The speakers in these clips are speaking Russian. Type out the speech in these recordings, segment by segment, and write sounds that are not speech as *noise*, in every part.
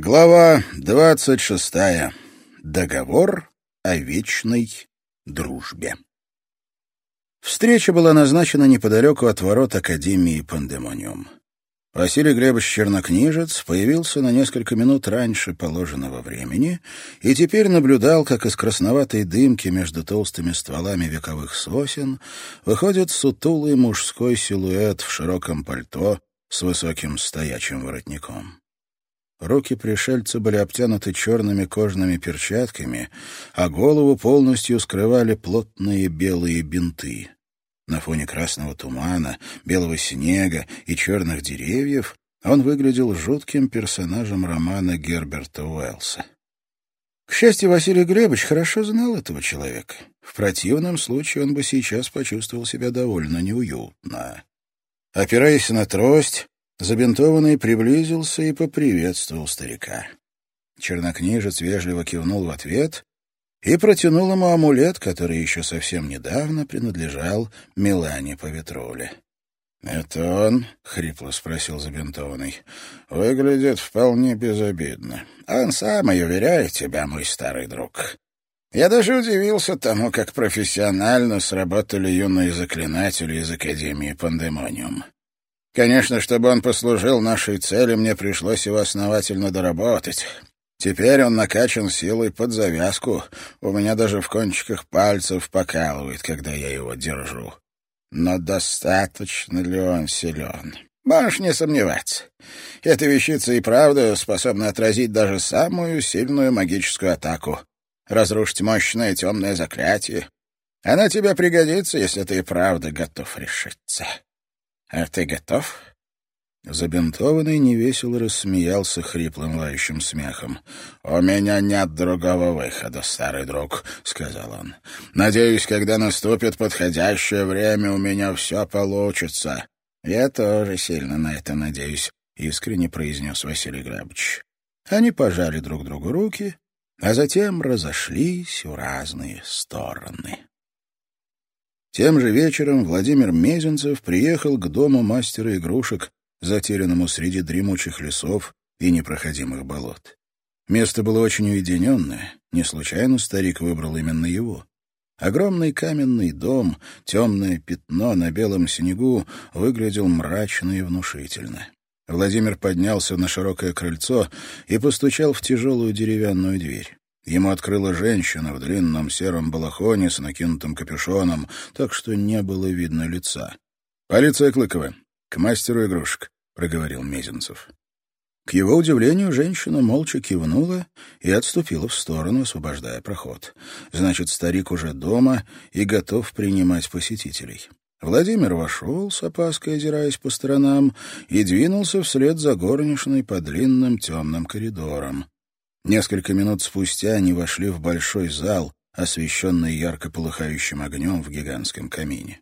Глава двадцать шестая. Договор о вечной дружбе. Встреча была назначена неподалеку от ворот Академии Пандемониум. Василий Глебович Чернокнижец появился на несколько минут раньше положенного времени и теперь наблюдал, как из красноватой дымки между толстыми стволами вековых сосен выходит сутулый мужской силуэт в широком пальто с высоким стоячим воротником. Руки пришельца были обтянуты черными кожаными перчатками, а голову полностью скрывали плотные белые бинты. На фоне красного тумана, белого снега и черных деревьев он выглядел жутким персонажем романа Герберта Уэллса. К счастью, Василий Глебович хорошо знал этого человека. В противном случае он бы сейчас почувствовал себя довольно неуютно. Опираясь на трость, Забинтованный приблизился и поприветствовал старика. Чернокнижец вежливо кивнул в ответ и протянул ему амулет, который еще совсем недавно принадлежал Милане Поветроле. «Это он?» — хрипло спросил забинтованный. «Выглядит вполне безобидно. Он сам и уверяет тебя, мой старый друг. Я даже удивился тому, как профессионально сработали юные заклинатели из Академии Пандемониум. Конечно, чтобы он послужил нашей цели, мне пришлось его основательно доработать. Теперь он накачан силой под завязку. У меня даже в кончиках пальцев покалывает, когда я его держу. Но достаточно ли он силен? Можешь не сомневаться. Эта вещица и правда способна отразить даже самую сильную магическую атаку, разрушить мощное темное заклятие. Она тебе пригодится, если ты и правда готов решиться. «А ты готов?» Забинтованный невесело рассмеялся хриплым лающим смехом. «У меня нет другого выхода, старый друг», — сказал он. «Надеюсь, когда наступит подходящее время, у меня все получится». «Я тоже сильно на это надеюсь», — искренне произнес Василий Грабович. Они пожали друг другу руки, а затем разошлись в разные стороны. Тем же вечером Владимир Мезенцев приехал к дому мастера игрушек, затерянному среди дремучих лесов и непроходимых болот. Место было очень уединенное, не случайно старик выбрал именно его. Огромный каменный дом, темное пятно на белом снегу, выглядел мрачно и внушительно. Владимир поднялся на широкое крыльцо и постучал в тяжелую деревянную дверь. Ему открыла женщина в длинном сером балахоне с накинутым капюшоном, так что не было видно лица. «Полиция Клыкова, к мастеру игрушек», — проговорил Мезенцев. К его удивлению, женщина молча кивнула и отступила в сторону, освобождая проход. Значит, старик уже дома и готов принимать посетителей. Владимир вошел, с опаской озираясь по сторонам, и двинулся вслед за горничной по длинным темным коридорам. Несколько минут спустя они вошли в большой зал, освещенный ярко полыхающим огнем в гигантском камине.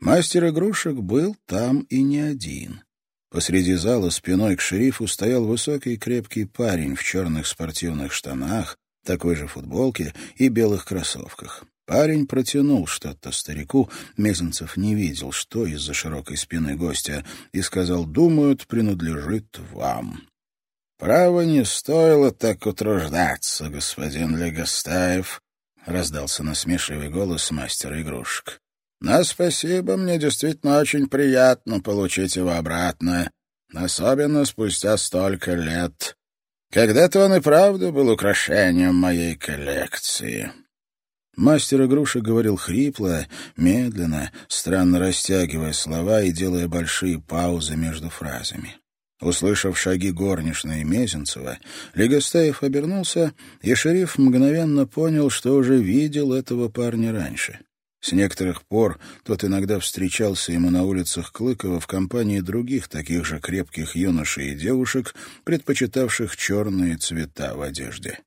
Мастер игрушек был там и не один. Посреди зала спиной к шерифу стоял высокий крепкий парень в черных спортивных штанах, такой же футболке и белых кроссовках. Парень протянул что-то старику, Мезенцев не видел, что из-за широкой спины гостя, и сказал «Думают, принадлежит вам». «Право не стоило так утруждаться, господин Легостаев», — раздался насмешливый голос мастера игрушек. «Но спасибо, мне действительно очень приятно получить его обратно, особенно спустя столько лет. Когда-то он и правда был украшением моей коллекции». Мастер игрушек говорил хрипло, медленно, странно растягивая слова и делая большие паузы между фразами. Услышав шаги горничной Мезенцева, Легостаев обернулся, и шериф мгновенно понял, что уже видел этого парня раньше. С некоторых пор тот иногда встречался ему на улицах Клыкова в компании других таких же крепких юношей и девушек, предпочитавших черные цвета в одежде.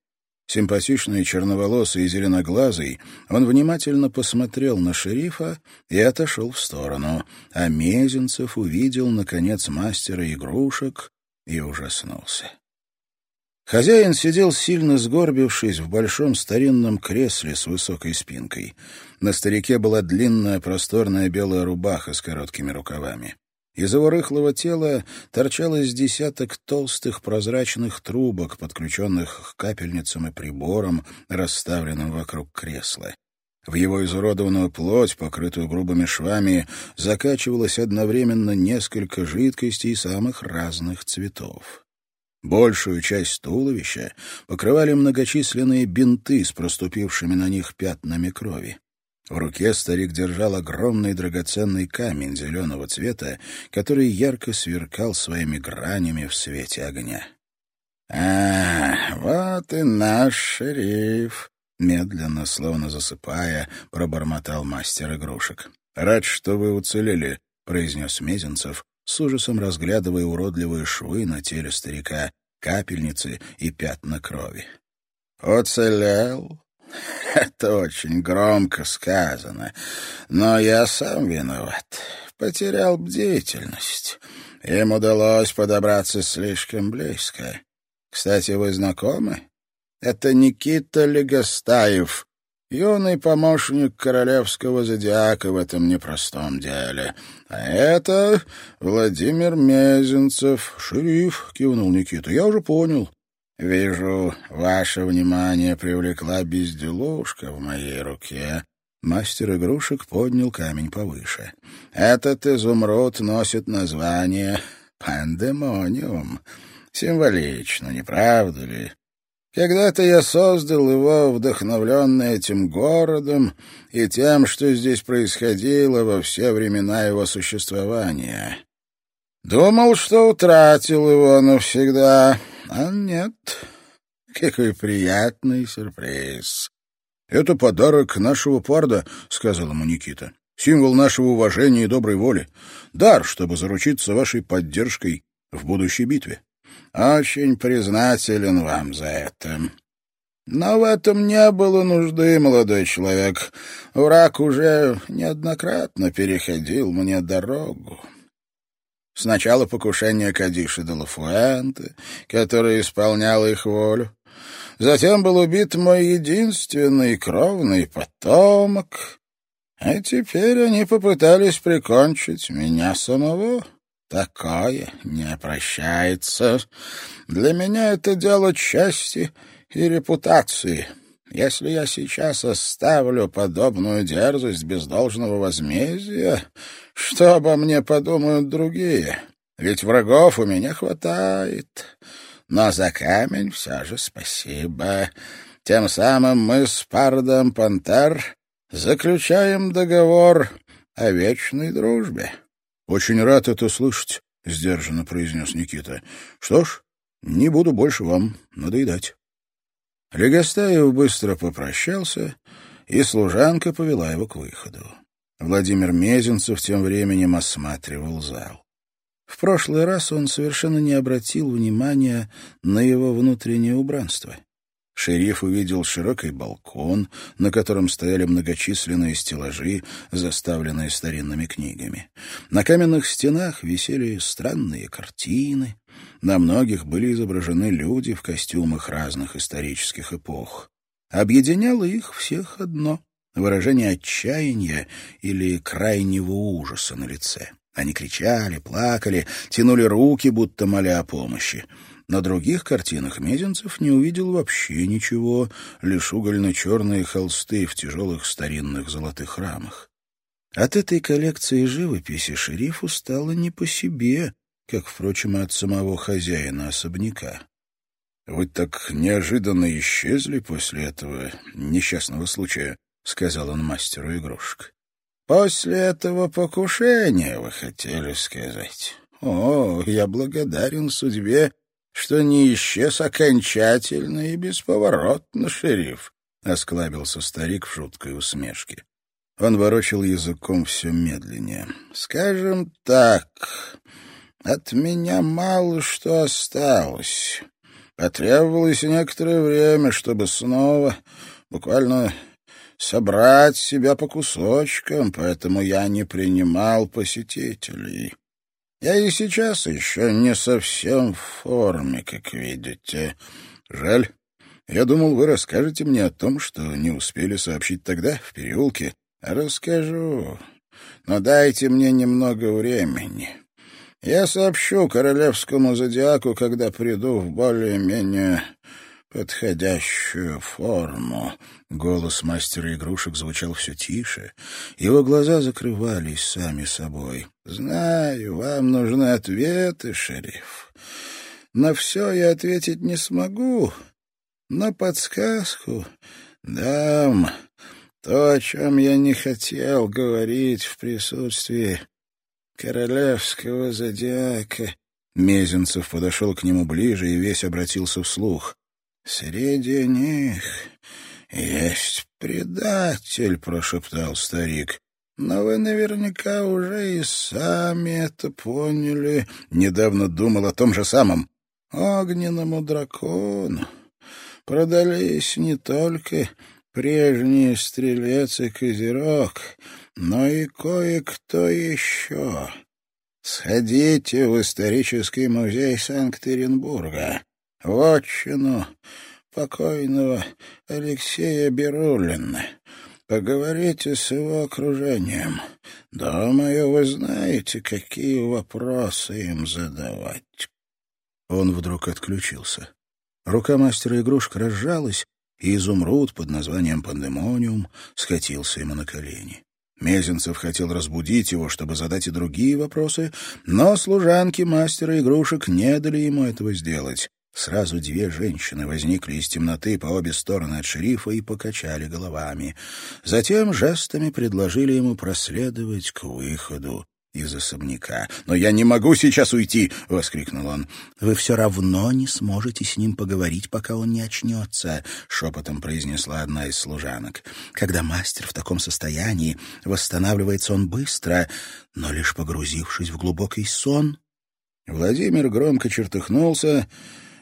Симпатичный, черноволосый и зеленоглазый, он внимательно посмотрел на шерифа и отошел в сторону, а Мезенцев увидел, наконец, мастера игрушек и ужаснулся. Хозяин сидел сильно сгорбившись в большом старинном кресле с высокой спинкой. На старике была длинная просторная белая рубаха с короткими рукавами. Из его рыхлого тела торчало с десяток толстых прозрачных трубок, подключенных к капельницам и приборам, расставленным вокруг кресла. В его изуродованную плоть, покрытую грубыми швами, закачивалось одновременно несколько жидкостей самых разных цветов. Большую часть туловища покрывали многочисленные бинты с проступившими на них пятнами крови. В руке старик держал огромный драгоценный камень зеленого цвета, который ярко сверкал своими гранями в свете огня. — А, вот и наш шериф! — медленно, словно засыпая, пробормотал мастер игрушек. — Рад, что вы уцелели, — произнес Мезенцев, с ужасом разглядывая уродливые швы на теле старика, капельницы и пятна крови. «Уцелел? *laughs* Это очень громко сказано, но я сам виноват. Потерял бдительность. Им удалось подобраться слишком близко. Кстати, вы знакомы? Это Никита Легостаев, юный помощник королевского зодиака в этом непростом деле. А это Владимир Мезенцев, шериф, кивнул Никита. Я уже понял. Вижу, ваше внимание привлекла безделушка в моей руке. Мастер игрушек поднял камень повыше. Этот изумруд носит название «Пандемониум». Символично, не правда ли? Когда-то я создал его, вдохновленный этим городом и тем, что здесь происходило во все времена его существования. Думал, что утратил его навсегда, а нет. Какой приятный сюрприз. — Это подарок нашего парда, — сказал ему Никита. — Символ нашего уважения и доброй воли. Дар, чтобы заручиться вашей поддержкой в будущей битве. Очень признателен вам за это. Но в этом не было нужды, молодой человек. Враг уже неоднократно переходил мне дорогу. Сначала покушение Кадиши де Лафуэнте, который исполнял их волю. Затем был убит мой единственный кровный потомок. А теперь они попытались прикончить меня самого. Такое не прощается. Для меня это дело чести и репутации. Если я сейчас оставлю подобную дерзость без должного возмездия, что обо мне подумают другие? Ведь врагов у меня хватает. Но за камень все же спасибо. Тем самым мы с Пардом Пантер заключаем договор о вечной дружбе. «Очень рад это слышать», — сдержанно произнес Никита. «Что ж, не буду больше вам надоедать». Легостаев быстро попрощался, и служанка повела его к выходу. Владимир Мезенцев тем временем осматривал зал. В прошлый раз он совершенно не обратил внимания на его внутреннее убранство. Шериф увидел широкий балкон, на котором стояли многочисленные стеллажи, заставленные старинными книгами. На каменных стенах висели странные картины. На многих были изображены люди в костюмах разных исторических эпох. Объединяло их всех одно — выражение отчаяния или крайнего ужаса на лице. Они кричали, плакали, тянули руки, будто моля о помощи. На других картинах Мезенцев не увидел вообще ничего, лишь угольно-черные холсты в тяжелых старинных золотых рамах. От этой коллекции живописи шерифу стало не по себе, как, впрочем, и от самого хозяина особняка. «Вы так неожиданно исчезли после этого несчастного случая», — сказал он мастеру игрушек. «После этого покушения, вы хотели сказать? О, я благодарен судьбе, что не исчез окончательно и бесповоротно, шериф, — осклабился старик в жуткой усмешке. Он ворочил языком все медленнее. — Скажем так, от меня мало что осталось. Потребовалось некоторое время, чтобы снова буквально собрать себя по кусочкам, поэтому я не принимал посетителей. Я и сейчас еще не совсем в форме, как видите. Жаль. Я думал, вы расскажете мне о том, что не успели сообщить тогда, в переулке. Расскажу. Но дайте мне немного времени. Я сообщу королевскому зодиаку, когда приду в более-менее подходящую форму. Голос мастера игрушек звучал все тише. Его глаза закрывались сами собой. «Знаю, вам нужны ответы, шериф. На все я ответить не смогу, но подсказку дам. То, о чем я не хотел говорить в присутствии королевского зодиака». Мезенцев подошел к нему ближе и весь обратился вслух. «Среди них есть предатель», — прошептал старик. «Но вы наверняка уже и сами это поняли». Недавно думал о том же самом. «Огненному дракону продались не только прежние стрелец и козерог, но и кое-кто еще. Сходите в исторический музей Санкт-Петербурга вотчину покойного Алексея Берулина. Поговорите с его окружением. Думаю, вы знаете, какие вопросы им задавать. Он вдруг отключился. Рука мастера игрушек разжалась, и изумруд под названием «Пандемониум» скатился ему на колени. Мезенцев хотел разбудить его, чтобы задать и другие вопросы, но служанки мастера игрушек не дали ему этого сделать. Сразу две женщины возникли из темноты по обе стороны от шерифа и покачали головами. Затем жестами предложили ему проследовать к выходу из особняка. «Но я не могу сейчас уйти!» — воскликнул он. «Вы все равно не сможете с ним поговорить, пока он не очнется», — шепотом произнесла одна из служанок. «Когда мастер в таком состоянии, восстанавливается он быстро, но лишь погрузившись в глубокий сон». Владимир громко чертыхнулся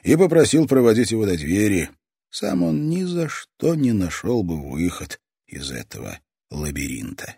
и попросил проводить его до двери. Сам он ни за что не нашел бы выход из этого лабиринта.